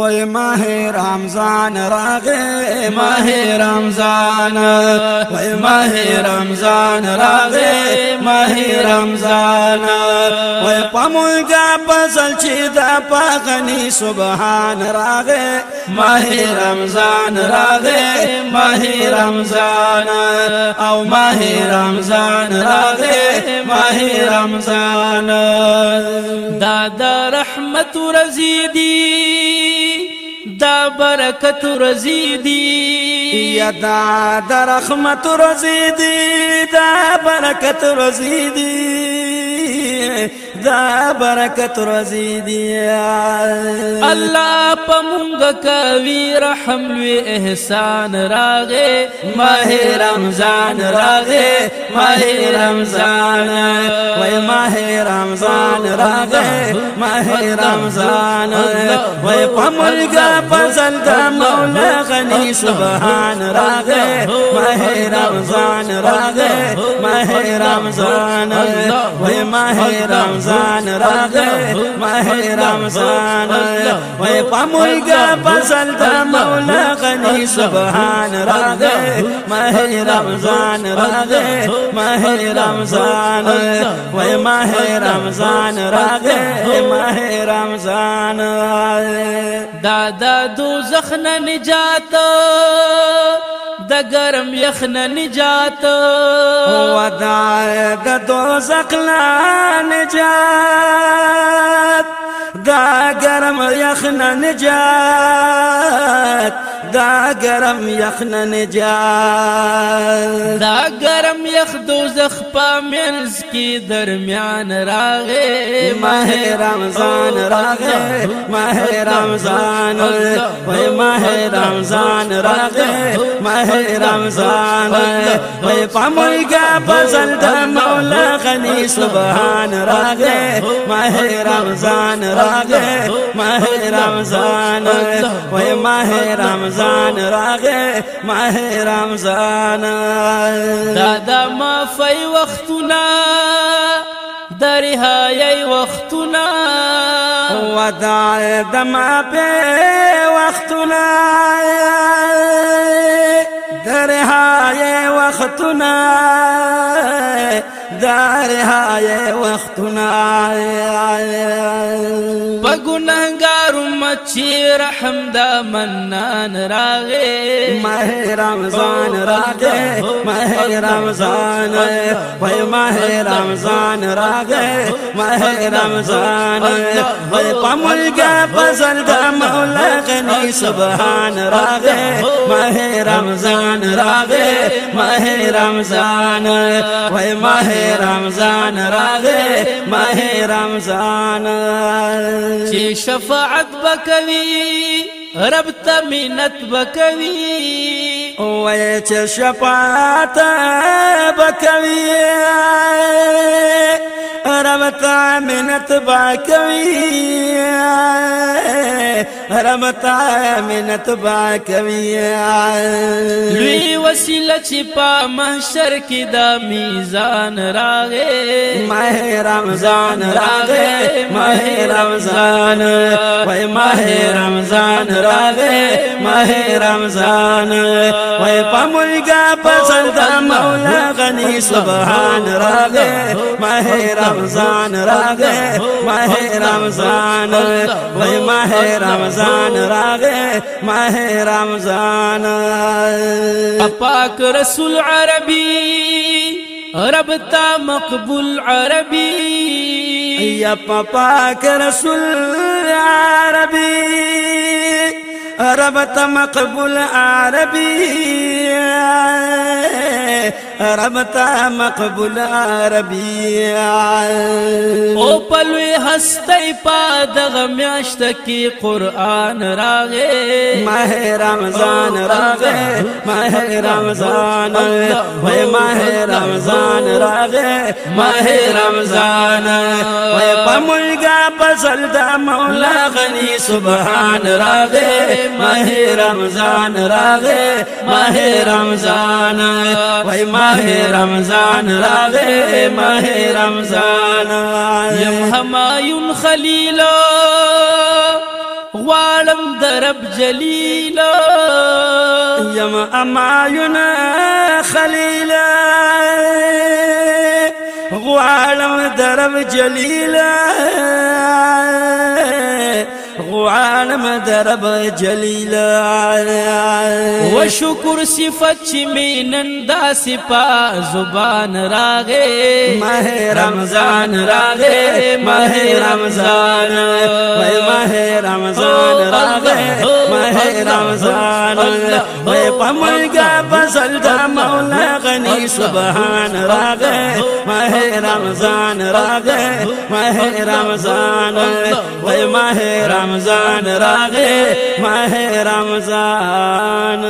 وای ماه رمضان راغه ماه رمضان. وای ماه رمضان راغه ماه رمضان. وای پمولګه پسل چې دا پاغني سبحان راغه ماه رمضان راغه ماه رمضان. او ماه رمضان راغه ماه رمضان. دا د رحمت رزيدي دا برکت رزی دی یا دا دا رحمت رزی دی دا برکت رزی دی دا برکت رزيدي الله پمونګ کوي رحم لوی احسان راغه ماه رمضان راغه ماه رمضان وای ماه رمضان راغه ماه رمضان وای پملګه فضل د مولا غني سبحان راغه ماه رمضان راغه ماه رمضان وای ماه رمضان راغه ماه رمضان وای پملګه فضل د مولا غني سبحان راغه ماه رمضان راغه ماه رمضان وای ماه رمضان راغه ماه رمضان دا د دوزخ نه نجات د ګرم یخ نه نجات. ودا د دوزخ نه نجات. دا ګرم یخ نه نجات. دا ګرم یخ نه نجات دا ګرم یخ دوزخ په منځ کې درمیان راغې ماه رمضان راغې ماه رمضان وای ماه رمضان راغې ماه رمضان وای پملګه فضل د مولا غني سبحان راغې ماه رمضان راغې ماه رمضان وای ماه رمضان راغې ماه رمضان دا د مافي وختونه د رهایي وختونه وداع د ما په وختونه درهای وختونه درهای پګونهګار مچی رحم د منان راغې ماه رمضان راغې ماه رمضان وای ماه رمضان راغې ماه رمضان وای پملګه فضل د مولا غني سبحان راغې ماه رمضان راغې ماه رمضان وای ماه رمضان راغې ماه رمضان چې شفاعت بکوي رب ته منت بکوي وای چې شفاعت بکوي رب ته منت بکوي ته منت بکوي لوی وسیله چې په محشر کې د میزان راغې ماه رمضان راغې ماه رمضان. وای ماه رمضان راغې ماه رمضان. وای پملګه پسند مولا غني سبحان راغې ماه رمضان راغې ماه رمضان وای ماه رمضان راغې ماه رمضان. پاک رسول عربي رب تا مقبول عربي یا پاک رسول عربي رب ته مقبول عربي. رب ته مقبول عربي. أو پلوی هستی پا دغه میاشت کې قرآن راغې ماه رمضان راغې ماه رمضان وای ماه رمضان راغې ماه رمضان وای پملګه فضل د مولا غني سبحان راغې ماه رمضان راغې ماه رمضان وای ماه رمضان راغې ماه رمضان. یم همایون خلیل غوالم درب جلیل یم امایون خلیل غوالم درب جلیل غوالم درب جلیل و شکر صفت چې مینن دا سپا زبان راغې ماه رمضان راغې ماه رمضان. ماه رمضان راغې ماه رمضان وې پملګا فصل د مولا غني سبحان راغې ماه رمضان راغې ماه رمضان وې ماه رمضان راغې ماه رمضان